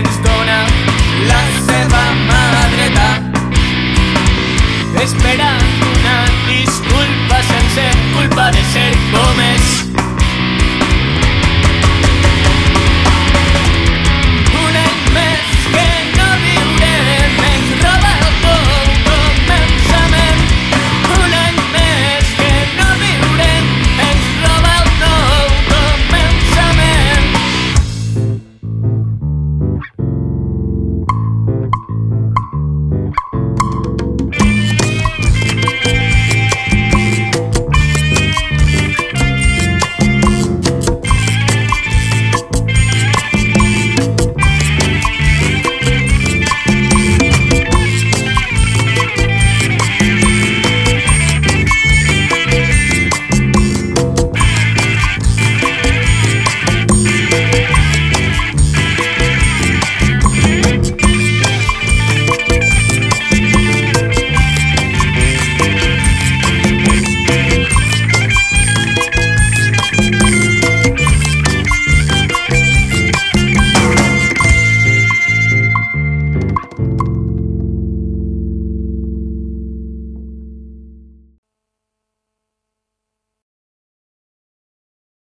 ens dona la seva mà dreta. Espera una disculpa sense culpa de ser com ell.